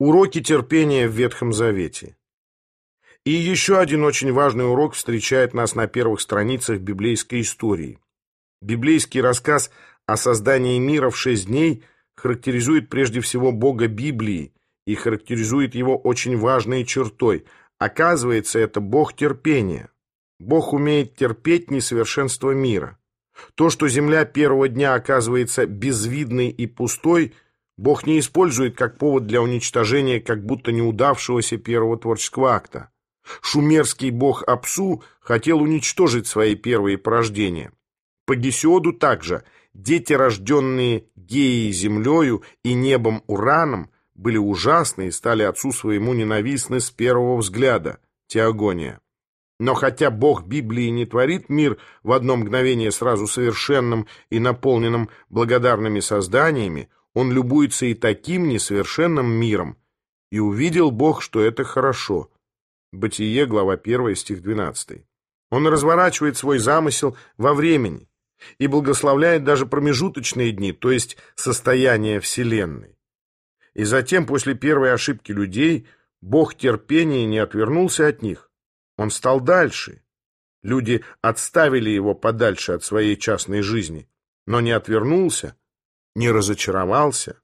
Уроки терпения в Ветхом Завете. И еще один очень важный урок встречает нас на первых страницах библейской истории. Библейский рассказ о создании мира в шесть дней характеризует прежде всего Бога Библии и характеризует его очень важной чертой. Оказывается, это Бог терпения. Бог умеет терпеть несовершенство мира. То, что земля первого дня оказывается безвидной и пустой – Бог не использует как повод для уничтожения как будто неудавшегося первого творческого акта. Шумерский бог Апсу хотел уничтожить свои первые порождения. По Гесиоду также дети, рожденные Геей землею и небом Ураном, были ужасны и стали отцу своему ненавистны с первого взгляда. Теогония. Но хотя Бог Библии не творит мир в одно мгновение сразу совершенным и наполненным благодарными созданиями, он любуется и таким несовершенным миром. И увидел Бог, что это хорошо. Бытие, глава 1, стих 12. Он разворачивает свой замысел во времени и благословляет даже промежуточные дни, то есть состояние Вселенной. И затем, после первой ошибки людей, Бог терпения не отвернулся от них. Он стал дальше. Люди отставили его подальше от своей частной жизни, но не отвернулся, не разочаровался.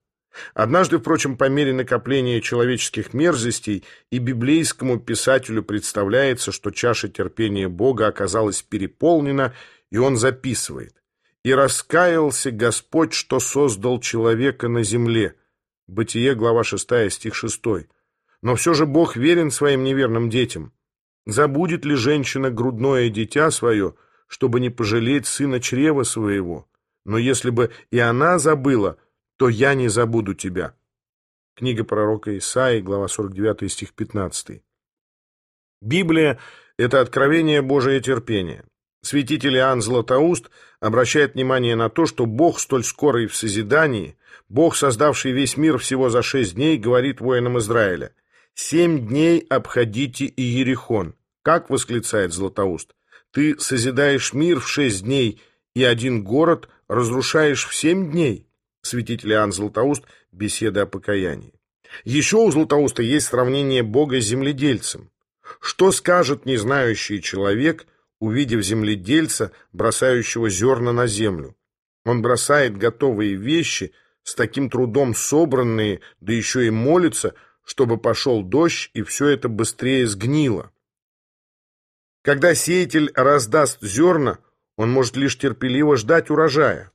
Однажды, впрочем, по мере накопления человеческих мерзостей и библейскому писателю представляется, что чаша терпения Бога оказалась переполнена, и он записывает. «И раскаялся Господь, что создал человека на земле». Бытие, глава 6, стих 6. Но все же Бог верен своим неверным детям. Забудет ли женщина грудное дитя свое, чтобы не пожалеть сына чрева своего? Но если бы и она забыла, то я не забуду тебя. Книга пророка Исаии, глава 49, стих 15. Библия – это откровение Божие терпения. Святитель Иоанн Златоуст обращает внимание на то, что Бог, столь скорый в созидании, Бог, создавший весь мир всего за шесть дней, говорит воинам Израиля, «Семь дней обходите Иерихон». Как восклицает Златоуст? «Ты созидаешь мир в шесть дней, и один город разрушаешь в семь дней. Святитель Иоанн Златоуст. Беседа о покаянии. Еще у Златоуста есть сравнение Бога с земледельцем. Что скажет незнающий человек, увидев земледельца, бросающего зерна на землю? Он бросает готовые вещи, с таким трудом собранные, да еще и молится, чтобы пошел дождь, и все это быстрее сгнило. Когда сеятель раздаст зерна, он может лишь терпеливо ждать урожая.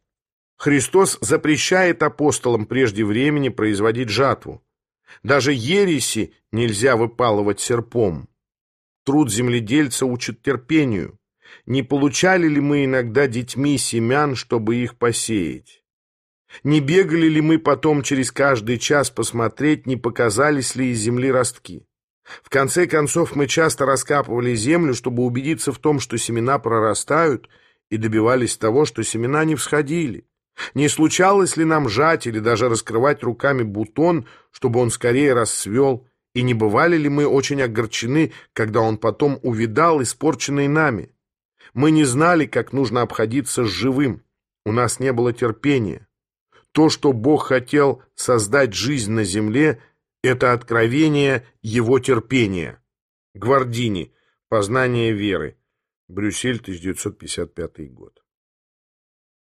Христос запрещает апостолам прежде времени производить жатву. Даже ереси нельзя выпалывать серпом. Труд земледельца учит терпению. Не получали ли мы иногда детьми семян, чтобы их посеять? Не бегали ли мы потом через каждый час посмотреть, не показались ли из земли ростки? В конце концов, мы часто раскапывали землю, чтобы убедиться в том, что семена прорастают, и добивались того, что семена не всходили. Не случалось ли нам жать или даже раскрывать руками бутон, чтобы он скорее расцвел, и не бывали ли мы очень огорчены, когда он потом увидал испорченный нами? Мы не знали, как нужно обходиться с живым, у нас не было терпения. То, что Бог хотел создать жизнь на земле, это откровение Его терпения. Гвардини. Познание веры. Брюссель, 1955 год.